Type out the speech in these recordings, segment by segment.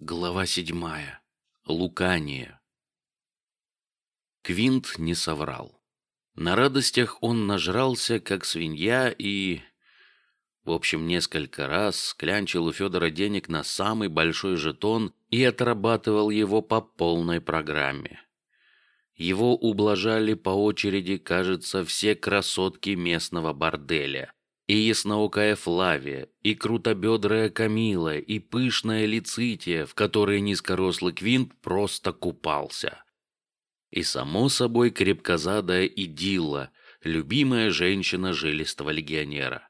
Глава седьмая. Лукания. Квинт не соврал. На радостях он нажрался, как свинья, и... В общем, несколько раз клянчил у Федора денег на самый большой жетон и отрабатывал его по полной программе. Его ублажали по очереди, кажется, все красотки местного борделя и ясноокая Флавия, и крутобедрая Камила, и пышная Лицития, в которой низкорослый Квинт просто купался. И само собой крепкозадая Идилла, любимая женщина жилистого легионера.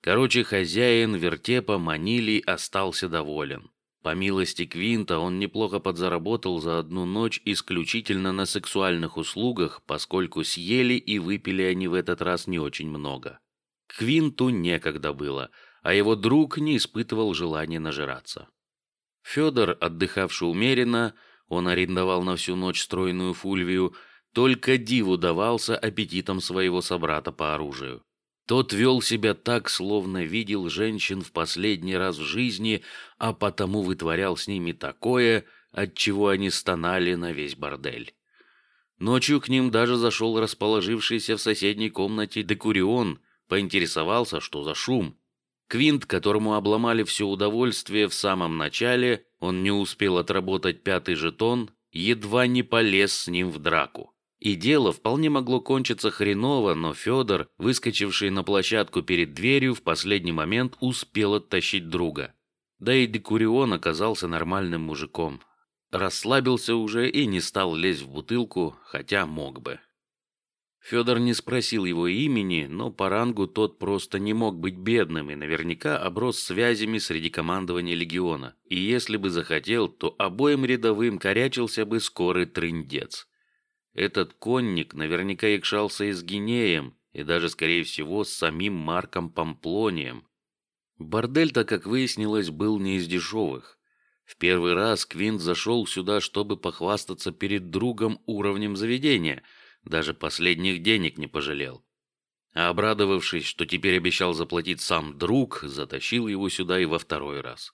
Короче, хозяин вертепа Манилий остался доволен. По милости Квинта он неплохо подзаработал за одну ночь исключительно на сексуальных услугах, поскольку съели и выпили они в этот раз не очень много. Квинту некогда было, а его друг не испытывал желания нажираться. Федор, отдыхавший умеренно, он арендовал на всю ночь стройную фульвию, только диву давался аппетитом своего собрата по оружию. Тот вел себя так, словно видел женщин в последний раз в жизни, а потому вытворял с ними такое, от чего они стонали на весь бордель. Ночью к ним даже зашел расположившийся в соседней комнате Декурион, поинтересовался, что за шум. Квинт, которому обломали все удовольствие в самом начале, он не успел отработать пятый жетон, едва не полез с ним в драку. И дело вполне могло кончиться хреново, но Федор, выскочивший на площадку перед дверью, в последний момент успел оттащить друга. Да и Декурион оказался нормальным мужиком. Расслабился уже и не стал лезть в бутылку, хотя мог бы. Федор не спросил его имени, но по рангу тот просто не мог быть бедным и наверняка оброс связями среди командования легиона. И если бы захотел, то обоим рядовым корячился бы скорый трындец. Этот конник наверняка икшался и с Гинеем, и даже, скорее всего, с самим Марком Памплонием. Бордель-то, как выяснилось, был не из дешевых. В первый раз Квинт зашел сюда, чтобы похвастаться перед другом уровнем заведения – даже последних денег не пожалел. А обрадовавшись, что теперь обещал заплатить сам друг, затащил его сюда и во второй раз.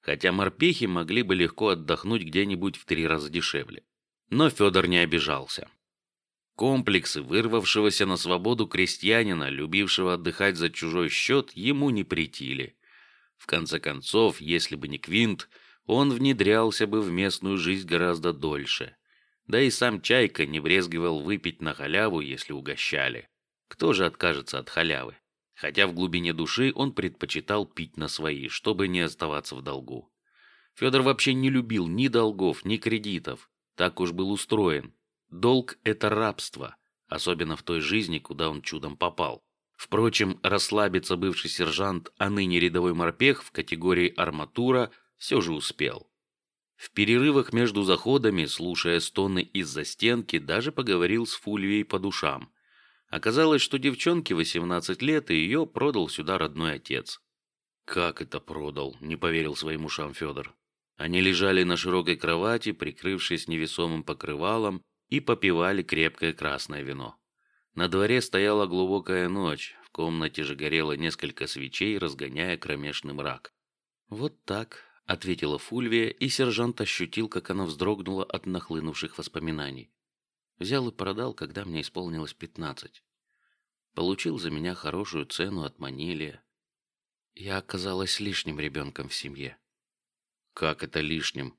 Хотя морпехи могли бы легко отдохнуть где-нибудь в три раза дешевле. Но Федор не обижался. Комплексы вырвавшегося на свободу крестьянина, любившего отдыхать за чужой счет, ему не притили. В конце концов, если бы не Квинт, он внедрялся бы в местную жизнь гораздо дольше. Да и сам Чайка не брезговал выпить на халяву, если угощали. Кто же откажется от халявы? Хотя в глубине души он предпочитал пить на свои, чтобы не оставаться в долгу. Федор вообще не любил ни долгов, ни кредитов. Так уж был устроен. Долг – это рабство, особенно в той жизни, куда он чудом попал. Впрочем, расслабиться бывший сержант, а ныне рядовой морпех в категории арматура все же успел. В перерывах между заходами, слушая стоны из-за стенки, даже поговорил с Фульвией по душам. Оказалось, что девчонке 18 лет, и ее продал сюда родной отец. Как это продал? Не поверил своим ушам Федор. Они лежали на широкой кровати, прикрывшись невесомым покрывалом, и попивали крепкое красное вино. На дворе стояла глубокая ночь, в комнате же горело несколько свечей, разгоняя кромешный мрак. Вот так, ответила Фульвия, и сержант ощутил, как она вздрогнула от нахлынувших воспоминаний. Взял и продал, когда мне исполнилось пятнадцать. Получил за меня хорошую цену от Манилия. Я оказалась лишним ребенком в семье. Как это лишним?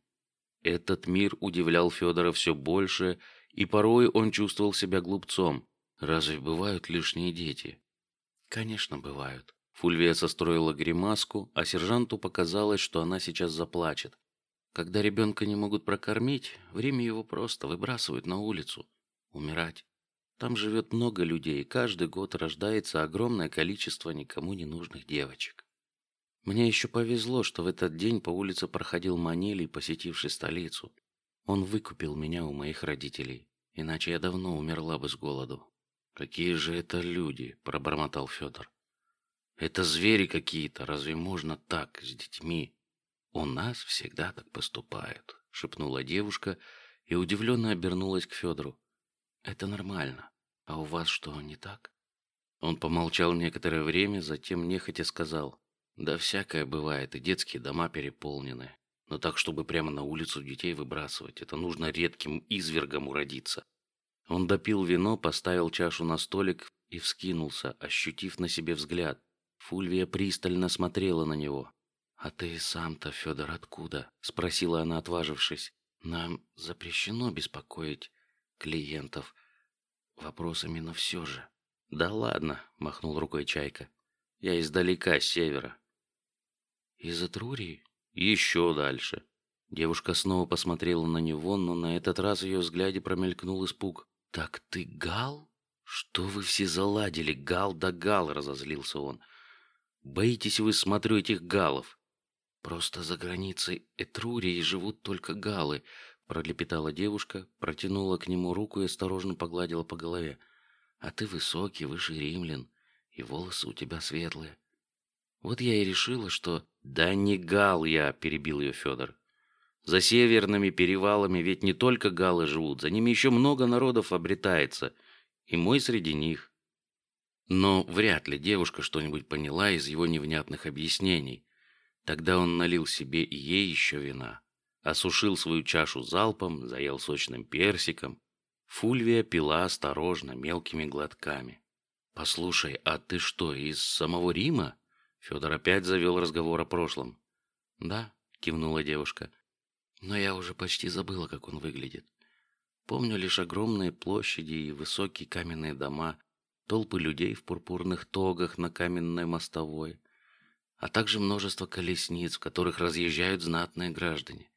Этот мир удивлял Федора все больше, и порой он чувствовал себя глупцом. Разве бывают лишние дети? Конечно, бывают. Фульвия состроила гримаску, а сержанту показалось, что она сейчас заплачет. Когда ребенка не могут прокормить, время его просто выбрасывают на улицу. Умирать. Там живет много людей, и каждый год рождается огромное количество никому не нужных девочек. Мне еще повезло, что в этот день по улице проходил Манилий, посетивший столицу. Он выкупил меня у моих родителей, иначе я давно умерла бы с голоду. Какие же это люди, пробормотал Федор. Это звери какие-то. Разве можно так с детьми? У нас всегда так поступают, шепнула девушка и удивленно обернулась к Федору. Это нормально. А у вас что, не так? Он помолчал некоторое время, затем нехотя сказал: "Да всякое бывает, и детские дома переполнены. Но так, чтобы прямо на улицу детей выбрасывать, это нужно редким извергом уродиться. Он допил вино, поставил чашу на столик и вскинулся, ощутив на себе взгляд. Фульвия пристально смотрела на него. А ты сам-то, Федор, откуда? спросила она, отважившись. Нам запрещено беспокоить клиентов вопросами, но все же. Да ладно, махнул рукой Чайка. Я издалека, с севера. Из Этрурии? Еще дальше. Девушка снова посмотрела на него, но на этот раз в ее взгляде промелькнул испуг. Так ты Гал? Что вы все заладили, Гал да Гал? Разозлился он. Боитесь вы, смотрю, этих галов? Просто за границей Этрурии живут только галы, пролепетала девушка, протянула к нему руку и осторожно погладила по голове. А ты высокий, выше римлян, и волосы у тебя светлые. Вот я и решила, что да не гал я, перебил ее Федор. За северными перевалами ведь не только галы живут, за ними еще много народов обретается, и мой среди них. Но вряд ли девушка что-нибудь поняла из его невнятных объяснений. Тогда он налил себе и ей еще вина, осушил свою чашу залпом, заел сочным персиком. Фульвия пила осторожно, мелкими глотками. Послушай, а ты что из самого Рима? Федор опять завел разговор о прошлом. Да, кивнула девушка. Но я уже почти забыла, как он выглядит. Помню лишь огромные площади и высокие каменные дома, толпы людей в пурпурных тогах на каменной мостовой, а также множество колесниц, в которых разъезжают знатные граждане.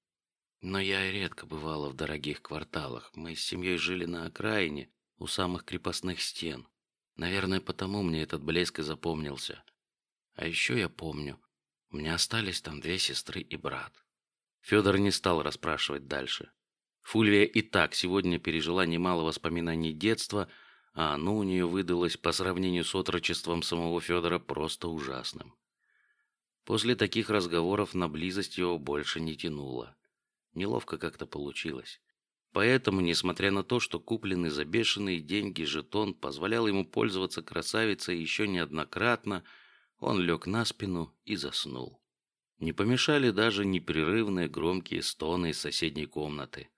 Но я редко бывала в дорогих кварталах. Мы с семьей жили на окраине, у самых крепостных стен. Наверное, потому мне этот блеск и запомнился. А еще я помню, у меня остались там две сестры и брат. Федор не стал расспрашивать дальше. Фульвия и так сегодня пережила немало воспоминаний детства, а оно у нее выдалось по сравнению с отрочеством самого Федора просто ужасным. После таких разговоров на близость его больше не тянуло. Неловко как-то получилось. Поэтому, несмотря на то, что купленный за бешеные деньги жетон позволял ему пользоваться красавицей еще неоднократно, он лег на спину и заснул. Не помешали даже непрерывные громкие стоны из соседней комнаты.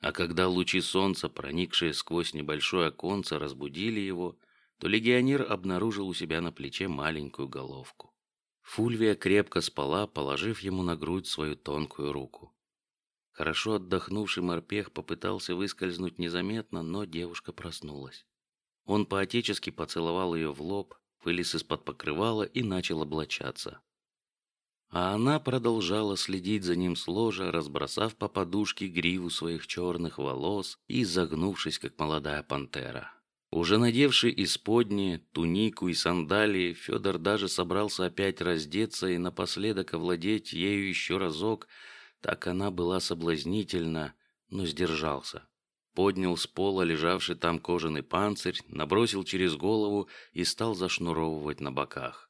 А когда лучи солнца, проникшие сквозь небольшое оконце, разбудили его, то легионер обнаружил у себя на плече маленькую головку. Фульвия крепко спала, положив ему на грудь свою тонкую руку. Хорошо отдохнувший морпех попытался выскользнуть незаметно, но девушка проснулась. Он поотечески поцеловал ее в лоб, вылез из-под покрывала и начал облачаться. А она продолжала следить за ним с разбросав по подушке гриву своих черных волос и загнувшись, как молодая пантера. Уже надевший исподние, тунику и сандалии, Федор даже собрался опять раздеться и напоследок овладеть ею еще разок. Так она была соблазнительна, но сдержался. Поднял с пола лежавший там кожаный панцирь, набросил через голову и стал зашнуровывать на боках.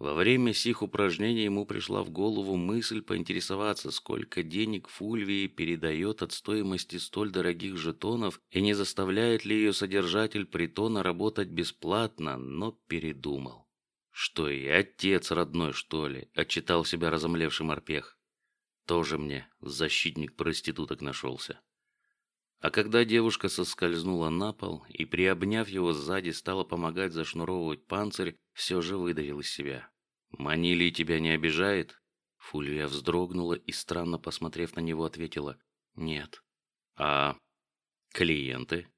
Во время сих упражнений ему пришла в голову мысль поинтересоваться, сколько денег Фульвии передает от стоимости столь дорогих жетонов и не заставляет ли ее содержатель притона работать бесплатно, но передумал. Что и отец родной что ли? Отчитал себя разомлевший морпех. Тоже мне защитник проституток нашелся. А когда девушка соскользнула на пол и, приобняв его сзади, стала помогать зашнуровывать панцирь, все же выдавил из себя. Манили тебя не обижает? Фульвия вздрогнула и странно посмотрев на него ответила: нет. А клиенты?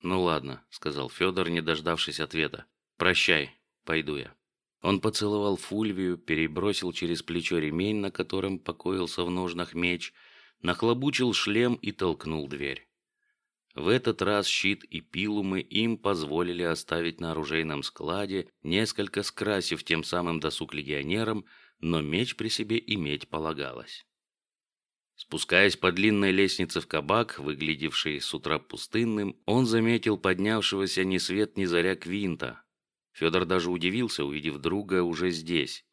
Ну ладно, сказал Федор, не дождавшись ответа. Прощай, пойду я. Он поцеловал Фульвию, перебросил через плечо ремень, на котором покоился в ножнах меч, нахлобучил шлем и толкнул дверь. В этот раз щит и пилумы им позволили оставить на оружейном складе, несколько скрасив тем самым досуг легионерам, но меч при себе иметь полагалось. Спускаясь по длинной лестнице в кабак, выглядевший с утра пустынным, он заметил поднявшегося ни свет ни заря Квинта. Федор даже удивился, увидев друга уже здесь.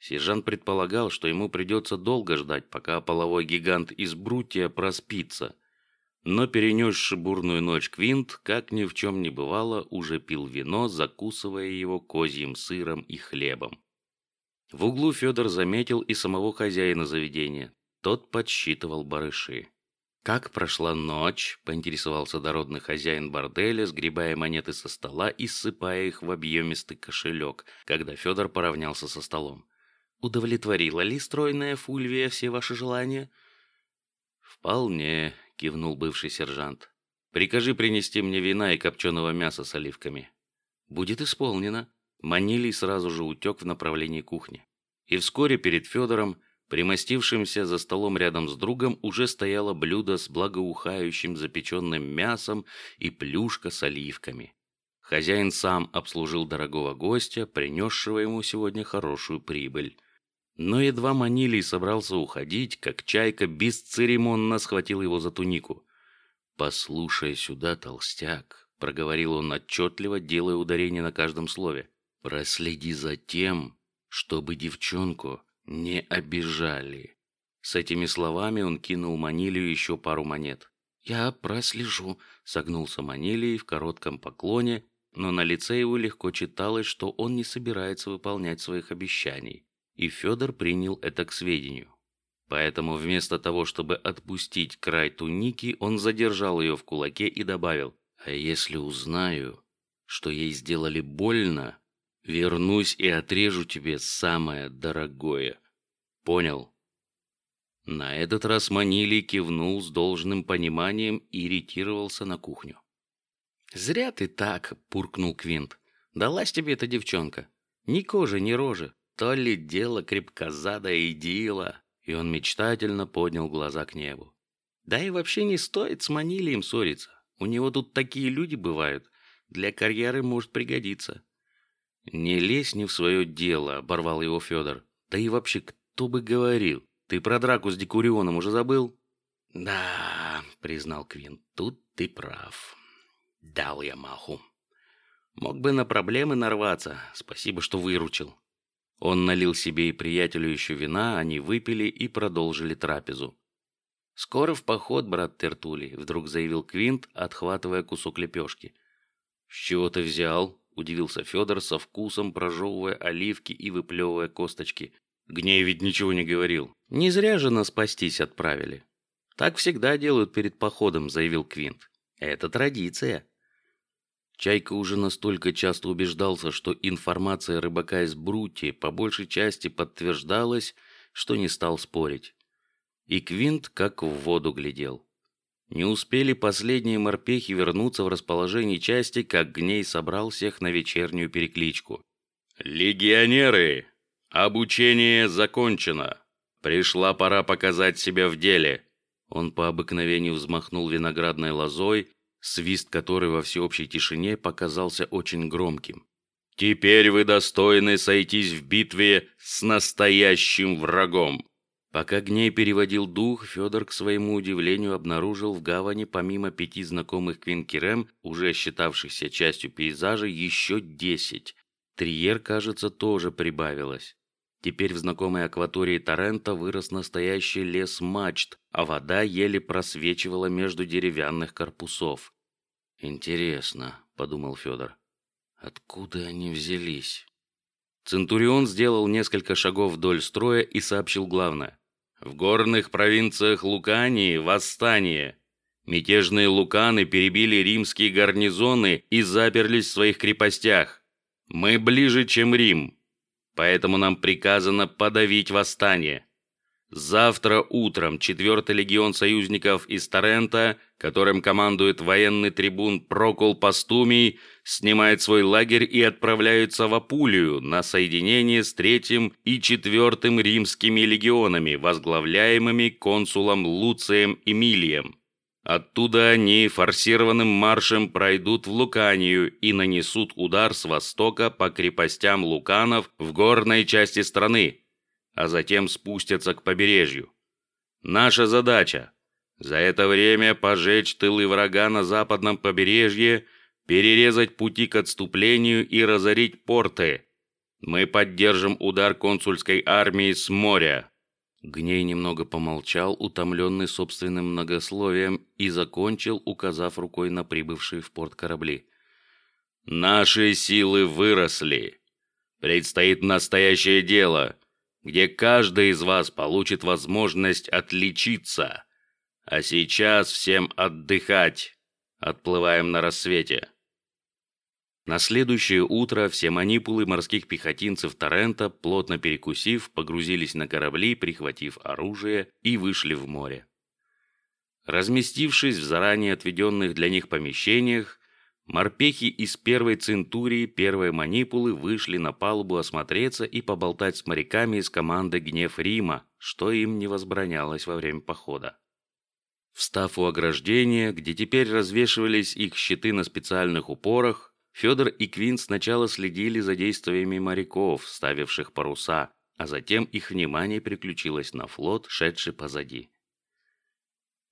Сержант предполагал, что ему придется долго ждать, пока половой гигант из Брутия проспится, но перенесший бурную ночь Квинт, как ни в чем не бывало, уже пил вино, закусывая его козьим сыром и хлебом. В углу Федор заметил и самого хозяина заведения. Тот подсчитывал барыши. «Как прошла ночь?» – поинтересовался дородный хозяин борделя, сгребая монеты со стола и ссыпая их в объемистый кошелек, когда Федор поравнялся со столом. «Удовлетворила ли стройная Фульвия все ваши желания?» «Вполне», – кивнул бывший сержант. «Прикажи принести мне вина и копченого мяса с оливками». «Будет исполнено». Манилий сразу же утек в направлении кухни. И вскоре перед Федором Примостившимся за столом рядом с другом уже стояло блюдо с благоухающим запеченным мясом и плюшка с оливками. Хозяин сам обслужил дорогого гостя, принесшего ему сегодня хорошую прибыль. Но едва Манилий собрался уходить, как Чайка бесцеремонно схватил его за тунику. «Послушай сюда, толстяк», — проговорил он отчетливо, делая ударение на каждом слове. «Проследи за тем, чтобы девчонку не обижали. С этими словами он кинул Манилию еще пару монет. «Я прослежу», — согнулся Манилий в коротком поклоне, но на лице его легко читалось, что он не собирается выполнять своих обещаний. И Федор принял это к сведению. Поэтому вместо того, чтобы отпустить край туники, он задержал ее в кулаке и добавил, «А если узнаю, что ей сделали больно, Вернусь и отрежу тебе самое дорогое. Понял? На этот раз Манили кивнул с должным пониманием и ретировался на кухню. Зря ты так, пуркнул Квинт. Далась тебе эта девчонка. Ни кожи, ни рожи. То ли дело крепкозада и дила. И он мечтательно поднял глаза к небу. Да и вообще не стоит с Манилием ссориться. У него тут такие люди бывают. Для карьеры может пригодиться. «Не лезь не в свое дело», — оборвал его Федор. «Да и вообще, кто бы говорил? Ты про драку с Декурионом уже забыл?» «Да», — признал Квин, — «тут ты прав. Дал я маху. Мог бы на проблемы нарваться. Спасибо, что выручил». Он налил себе и приятелю еще вина, они выпили и продолжили трапезу. «Скоро в поход, брат Тертули», — вдруг заявил Квинт, отхватывая кусок лепешки. «С чего ты взял?» удивился Федор со вкусом, прожевывая оливки и выплевывая косточки. Гней ведь ничего не говорил. Не зря же нас спастись отправили. Так всегда делают перед походом, заявил Квинт. Это традиция. Чайка уже настолько часто убеждался, что информация рыбака из Брути по большей части подтверждалась, что не стал спорить. И Квинт как в воду глядел. Не успели последние морпехи вернуться в расположение части, как Гней собрал всех на вечернюю перекличку. «Легионеры! Обучение закончено! Пришла пора показать себя в деле!» Он по обыкновению взмахнул виноградной лозой, свист которой во всеобщей тишине показался очень громким. «Теперь вы достойны сойтись в битве с настоящим врагом!» Пока Гней переводил дух, Федор, к своему удивлению, обнаружил в гавани, помимо пяти знакомых Квинкерем, уже считавшихся частью пейзажа, еще десять. Триер, кажется, тоже прибавилось. Теперь в знакомой акватории Торрента вырос настоящий лес мачт, а вода еле просвечивала между деревянных корпусов. «Интересно», — подумал Федор, — «откуда они взялись?» Центурион сделал несколько шагов вдоль строя и сообщил главное. В горных провинциях Лукании восстание. Мятежные луканы перебили римские гарнизоны и заперлись в своих крепостях. Мы ближе, чем Рим, поэтому нам приказано подавить восстание. Завтра утром 4-й легион союзников из Торрента, которым командует военный трибун Прокол Пастумий, снимает свой лагерь и отправляется в Апулию на соединение с третьим и четвертым римскими легионами, возглавляемыми консулом Луцием Эмилием. Оттуда они форсированным маршем пройдут в Луканию и нанесут удар с востока по крепостям луканов в горной части страны, а затем спустятся к побережью. Наша задача за это время пожечь тылы врага на западном побережье, перерезать пути к отступлению и разорить порты. Мы поддержим удар консульской армии с моря. Гней немного помолчал, утомленный собственным многословием, и закончил, указав рукой на прибывшие в порт корабли. Наши силы выросли. Предстоит настоящее дело где каждый из вас получит возможность отличиться. А сейчас всем отдыхать. Отплываем на рассвете. На следующее утро все манипулы морских пехотинцев Торрента, плотно перекусив, погрузились на корабли, прихватив оружие, и вышли в море. Разместившись в заранее отведенных для них помещениях, морпехи из первой центурии первой манипулы вышли на палубу осмотреться и поболтать с моряками из команды «Гнев Рима», что им не возбранялось во время похода. Встав у ограждения, где теперь развешивались их щиты на специальных упорах, Федор и Квин сначала следили за действиями моряков, ставивших паруса, а затем их внимание переключилось на флот, шедший позади.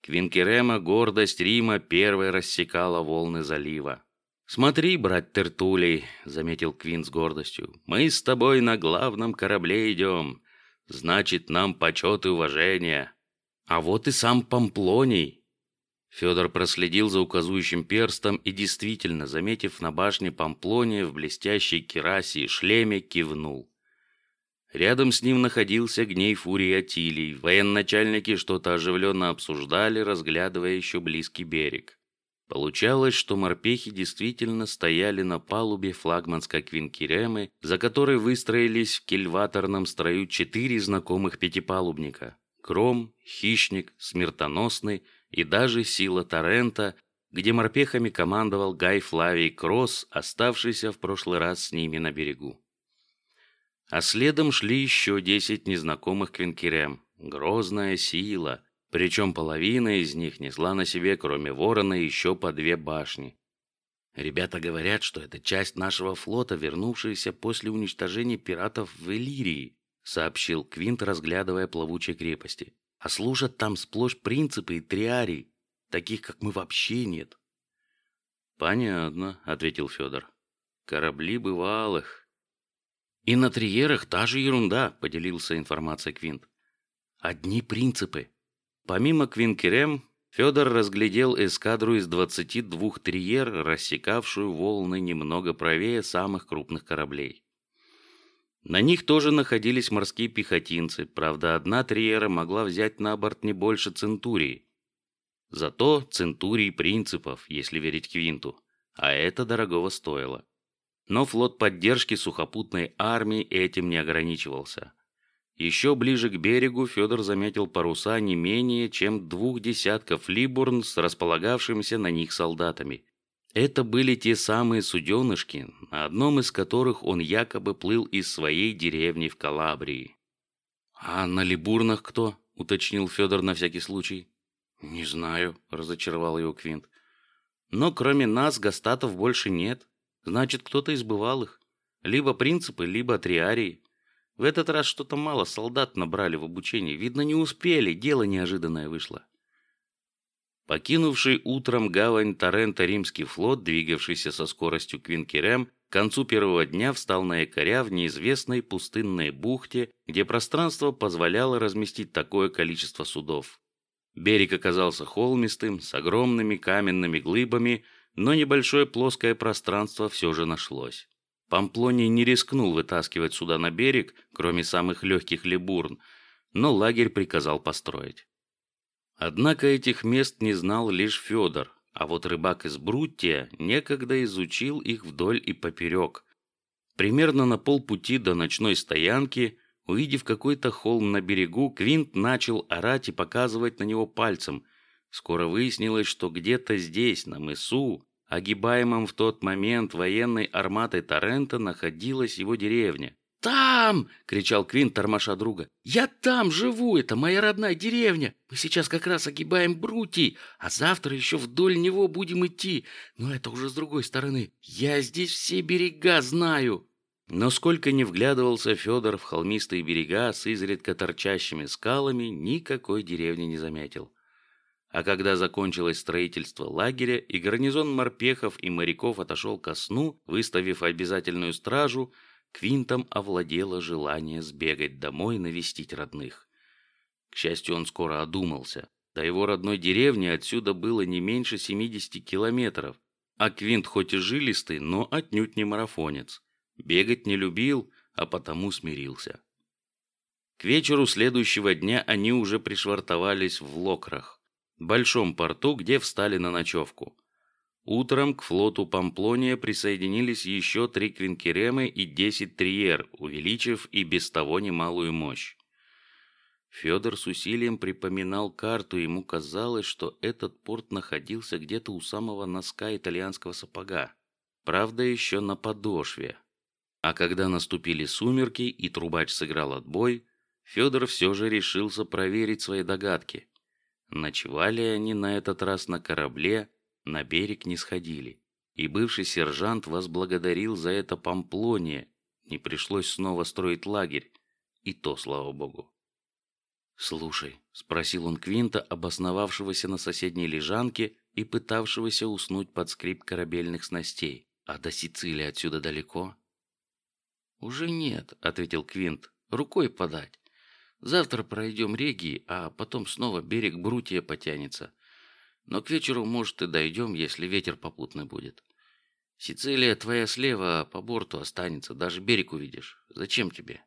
Квинкерема, гордость Рима, первой рассекала волны залива. «Смотри, брат Тертулей», — заметил Квин с гордостью, — «мы с тобой на главном корабле идем. Значит, нам почет и уважение. А вот и сам Памплоний». Федор проследил за указующим перстом и действительно, заметив на башне Памплония в блестящей керасе и шлеме, кивнул. Рядом с ним находился гней Фурий Атилий. Военачальники что-то оживленно обсуждали, разглядывая еще близкий берег. Получалось, что морпехи действительно стояли на палубе флагманской квинкеремы, за которой выстроились в кильваторном строю четыре знакомых пятипалубника. Гром, Хищник, Смертоносный и даже Сила Торрента, где морпехами командовал Гай Флавий Кросс, оставшийся в прошлый раз с ними на берегу. А следом шли еще десять незнакомых квинкерем. Грозная сила. Причем половина из них несла на себе, кроме ворона, еще по две башни. Ребята говорят, что это часть нашего флота, вернувшаяся после уничтожения пиратов в Элирии, сообщил Квинт, разглядывая плавучие крепости. А служат там сплошь принципы и триарий, таких как мы вообще нет. Понятно, ответил Федор. Корабли бывалых, и на триерах та же ерунда, поделился информацией Квинт. Одни принципы. Помимо Квинкерем, Федор разглядел эскадру из 22 триер, рассекавшую волны немного правее самых крупных кораблей. На них тоже находились морские пехотинцы, правда, одна триера могла взять на борт не больше центурии. Зато центурий принципов, если верить Квинту, а это дорогого стоило. Но флот поддержки сухопутной армии этим не ограничивался. Еще ближе к берегу Федор заметил паруса не менее чем двух десятков либурн с располагавшимися на них солдатами. Это были те самые суденышки, на одном из которых он якобы плыл из своей деревни в Калабрии. «А на либурнах кто?» — уточнил Федор на всякий случай. «Не знаю», — разочаровал его Квинт. «Но кроме нас гастатов больше нет. Значит, кто-то из бывалых. Либо принципы, либо триарии. В этот раз что-то мало солдат набрали в обучении. Видно, не успели, дело неожиданное вышло. Покинувший утром гавань Торрента римский флот, двигавшийся со скоростью Квинкерем, к концу первого дня встал на якоря в неизвестной пустынной бухте, где пространство позволяло разместить такое количество судов. Берег оказался холмистым, с огромными каменными глыбами, но небольшое плоское пространство все же нашлось. Памплоний не рискнул вытаскивать суда на берег, кроме самых легких либурн, но лагерь приказал построить. Однако этих мест не знал лишь Федор, а вот рыбак из Бруттия некогда изучил их вдоль и поперек. Примерно на полпути до ночной стоянки, увидев какой-то холм на берегу, Квинт начал орать и показывать на него пальцем. Скоро выяснилось, что где-то здесь, на мысу, огибаемом в тот момент военной арматой Торрента находилась его деревня. «Там!» — кричал Квин, тормоша друга. «Я там живу! Это моя родная деревня! Мы сейчас как раз огибаем Брутий, а завтра еще вдоль него будем идти. Но это уже с другой стороны. Я здесь все берега знаю!» Но сколько не вглядывался Федор в холмистые берега с изредка торчащими скалами, никакой деревни не заметил. А когда закончилось строительство лагеря и гарнизон морпехов и моряков отошел ко сну, выставив обязательную стражу, Квинтом овладело желание сбегать домой навестить родных. К счастью, он скоро одумался. До его родной деревни отсюда было не меньше 70 километров, а Квинт хоть и жилистый, но отнюдь не марафонец. Бегать не любил, а потому смирился. К вечеру следующего дня они уже пришвартовались в Локрах, большом порту, где встали на ночевку. Утром к флоту Памплония присоединились еще три квинкеремы и десять триер, увеличив и без того немалую мощь. Федор с усилием припоминал карту, ему казалось, что этот порт находился где-то у самого носка итальянского сапога. Правда, еще на подошве. А когда наступили сумерки и трубач сыграл отбой, Федор все же решился проверить свои догадки. Ночевали они на этот раз на корабле, на берег не сходили. И бывший сержант возблагодарил за это Памплония. Не пришлось снова строить лагерь. И то, слава богу. «Слушай», — спросил он Квинта, обосновавшегося на соседней лежанке и пытавшегося уснуть под скрип корабельных снастей. «А до Сицилии отсюда далеко?» «Уже нет», — ответил Квинт. «Рукой подать. Завтра пройдем реги, а потом снова берег Брутия потянется. Но к вечеру, может, и дойдем, если ветер попутный будет. Сицилия твоя слева по борту останется, даже берег увидишь. Зачем тебе?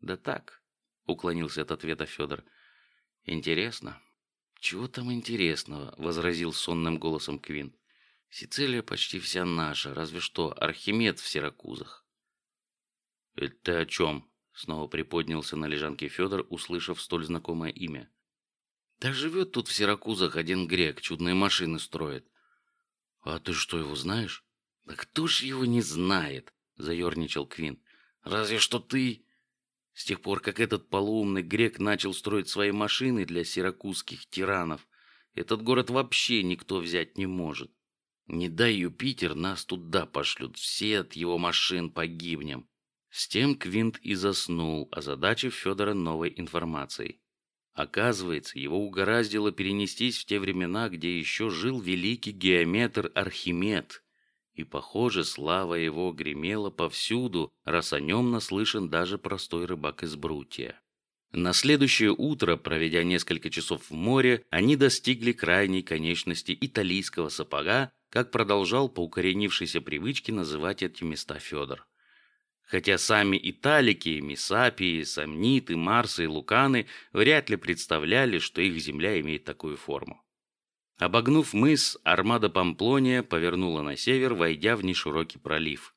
Да так, уклонился от ответа Федор. Интересно. Чего там интересного? возразил сонным голосом Квин. Сицилия почти вся наша, разве что Архимед в Сиракузах. Это о чем? Снова приподнялся на лежанке Федор, услышав столь знакомое имя. Да живет тут в Сиракузах один грек, чудные машины строит. А ты что его знаешь? Да кто ж его не знает? Заерничал Квин. Разве что ты. С тех пор, как этот полуумный грек начал строить свои машины для сиракузских тиранов, этот город вообще никто взять не может. Не дай Юпитер, нас туда пошлют, все от его машин погибнем. С тем Квинт и заснул, озадачив Федора новой информацией. Оказывается, его угораздило перенестись в те времена, где еще жил великий геометр Архимед. И, похоже, слава его гремела повсюду, раз о нем наслышан даже простой рыбак из Брутия. На следующее утро, проведя несколько часов в море, они достигли крайней конечности италийского сапога, как продолжал по укоренившейся привычке называть эти места Федор. Хотя сами италики, мисапии, сомниты, марсы и луканы вряд ли представляли, что их земля имеет такую форму. Обогнув мыс, армада Памплония повернула на север, войдя в неширокий пролив.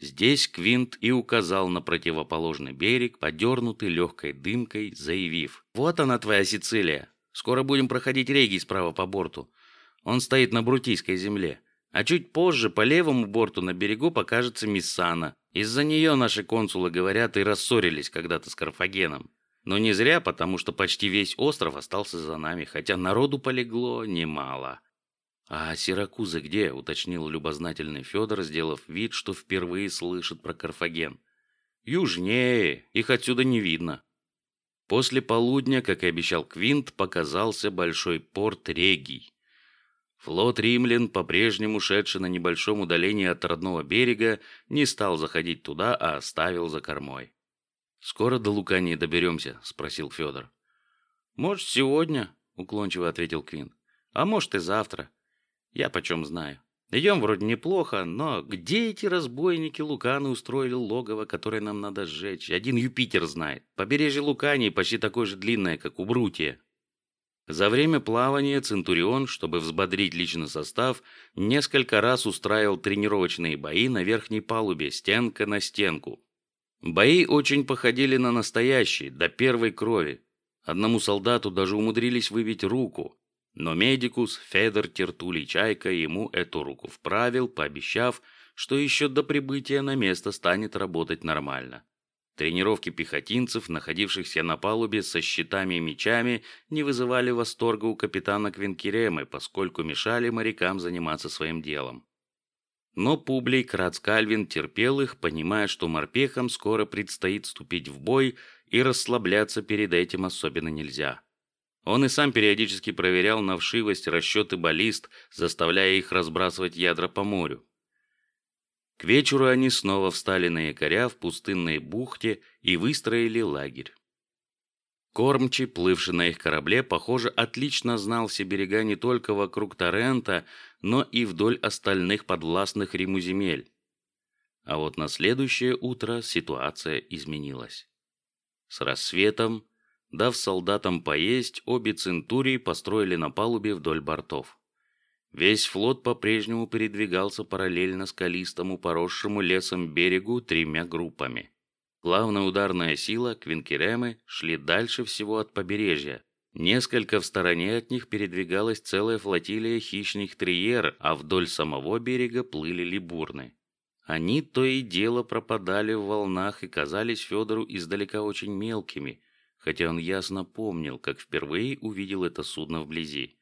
Здесь Квинт и указал на противоположный берег, подернутый легкой дымкой, заявив: "Вот она твоя Сицилия. Скоро будем проходить реги справа по борту. Он стоит на Брутийской земле, а чуть позже по левому борту на берегу покажется Миссана, из-за нее наши консулы, говорят, и рассорились когда-то с Карфагеном. Но не зря, потому что почти весь остров остался за нами, хотя народу полегло немало. А Сиракузы где? уточнил любознательный Федор, сделав вид, что впервые слышит про Карфаген. Южнее, их отсюда не видно. После полудня, как и обещал Квинт, показался большой порт Регий. Флот римлян, по-прежнему шедший на небольшом удалении от родного берега, не стал заходить туда, а оставил за кормой. Скоро до Лукании доберемся, спросил Федор. Может сегодня, уклончиво ответил Квин. А может и завтра. Я почем знаю. Идем вроде неплохо, но где эти разбойники Луканы устроили логово, которое нам надо сжечь? Один Юпитер знает. Побережье Лукании почти такое же длинное, как у Брутия. За время плавания Центурион, чтобы взбодрить личный состав, несколько раз устраивал тренировочные бои на верхней палубе, стенка на стенку. Бои очень походили на настоящие, до первой крови. Одному солдату даже умудрились выбить руку, но медикус Федор Тертулий Чайка ему эту руку вправил, пообещав, что еще до прибытия на место станет работать нормально. Тренировки пехотинцев, находившихся на палубе со щитами и мечами, не вызывали восторга у капитана Квинкеремы, поскольку мешали морякам заниматься своим делом. Но Публий Крацкальвин терпел их, понимая, что морпехам скоро предстоит вступить в бой, и расслабляться перед этим особенно нельзя. Он и сам периодически проверял на вшивость расчеты баллист, заставляя их разбрасывать ядра по морю. К вечеру они снова встали на якоря в пустынной бухте и выстроили лагерь. Кормчий, плывший на их корабле, похоже, отлично знал все берега не только вокруг Торрента, но и вдоль остальных подвластных Риму земель. А вот на следующее утро ситуация изменилась. С рассветом, дав солдатам поесть, обе центурии построили на палубе вдоль бортов. Весь флот по-прежнему передвигался параллельно скалистому, поросшему лесом берегу тремя группами. Главная ударная сила, квинкеремы, шли дальше всего от побережья. Несколько в стороне от них передвигалась целая флотилия хищных триер, а вдоль самого берега плыли либурны. Они то и дело пропадали в волнах и казались Федору издалека очень мелкими, хотя он ясно помнил, как впервые увидел это судно вблизи.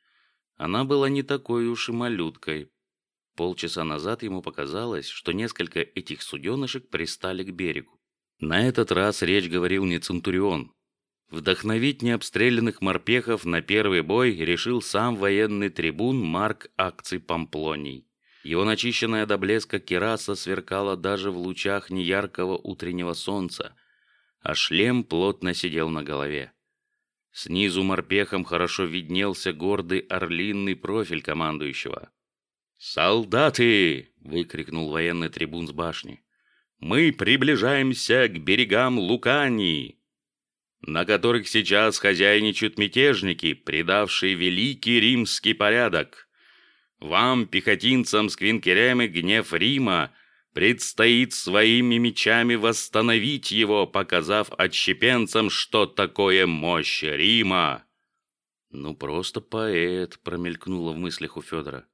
Она была не такой уж и малюткой. Полчаса назад ему показалось, что несколько этих суденышек пристали к берегу. На этот раз речь говорил не Центурион. Вдохновить необстрелянных морпехов на первый бой решил сам военный трибун Марк Акций Памплоний. Его начищенная до блеска кираса сверкала даже в лучах неяркого утреннего солнца, а шлем плотно сидел на голове. Снизу морпехом хорошо виднелся гордый орлиный профиль командующего. «Солдаты!» — выкрикнул военный трибун с башни. «Мы приближаемся к берегам Лукании, на которых сейчас хозяйничают мятежники, предавшие великий римский порядок. Вам, пехотинцам с Квинкеремы, гнев Рима Предстоит своими мечами восстановить его, показав отщепенцам, что такое мощь Рима. Ну просто поэт, промелькнуло в мыслях у Федора.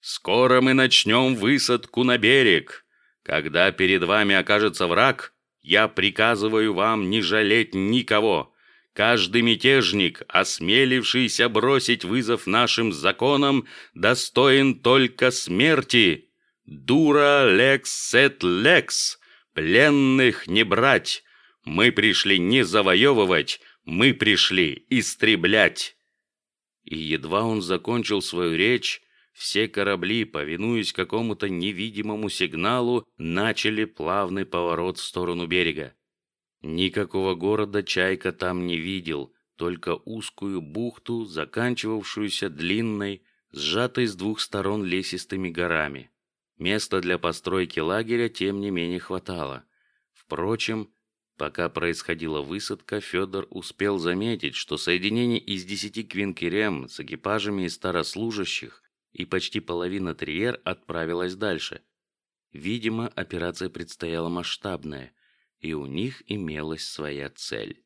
Скоро мы начнем высадку на берег. Когда перед вами окажется враг, я приказываю вам не жалеть никого. Каждый мятежник, осмелившийся бросить вызов нашим законам, достоин только смерти. Дура лекс сет лекс. Пленных не брать. Мы пришли не завоевывать, мы пришли истреблять. И едва он закончил свою речь, все корабли, повинуясь какому-то невидимому сигналу, начали плавный поворот в сторону берега. Никакого города Чайка там не видел, только узкую бухту, заканчивавшуюся длинной, сжатой с двух сторон лесистыми горами. Места для постройки лагеря тем не менее хватало. Впрочем, пока происходила высадка, Федор успел заметить, что соединение из десяти квинкерем с экипажами из старослужащих и почти половина триер отправилась дальше. Видимо, операция предстояла масштабная, и у них имелась своя цель.